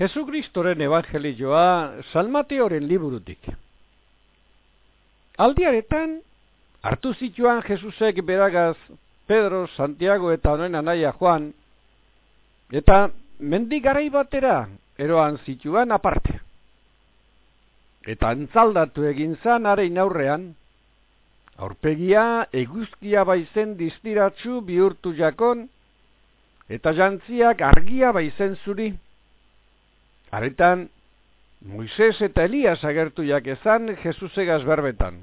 Jesu evangelioa Salmateoren liburutik. Aldiaretan, hartu zituan Jesusek beragaz Pedro, Santiago eta honen anaia Juan, eta mendigarai batera eroan zituan aparte. Eta antzaldatu egin zan arein aurrean, aurpegia eguzkia baizen distiratzu bihurtu jakon, eta jantziak argia baizen zuri. Aretan, Moises eta Elias agertu jakezan Jesusegaz berbetan.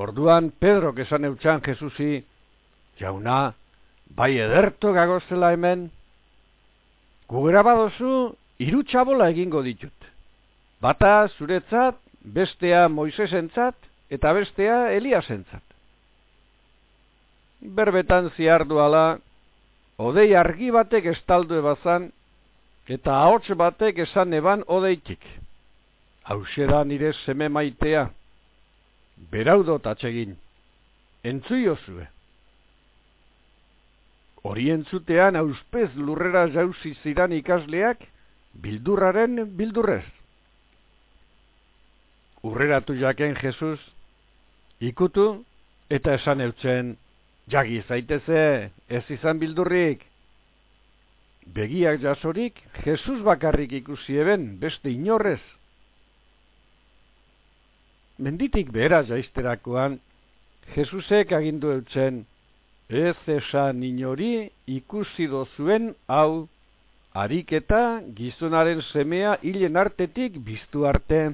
Orduan Pedro esan eutxan Jesusi, jauna, bai ederto gagozela hemen, gugera badozu, irutxabola egingo ditut. Bata zuretzat, bestea Moisesentzat, eta bestea Eliasentzat. Berbetan ziardu ala, odei argi batek estaldu ebazan, eta ahots batek esan eban odeitik. Hauxe da nire seme maitea. Beraudo tatxegin. Entzuio zue. Hori entzutean auspez lurrera jauzi zidan ikasleak, bildurraren bildurrez. Urreratu jaken Jesus, ikutu eta esan eutzen, jagi zaiteze, ez izan bildurrik, begiak jasorik, Jesus bakarrik ikusi eben, beste inorrez. Menditik behera jaisterakoan, Jesusek agindu eutzen, ez esan inori ikusi dozuen hau, harik eta gizonaren semea hilen artetik biztu arte.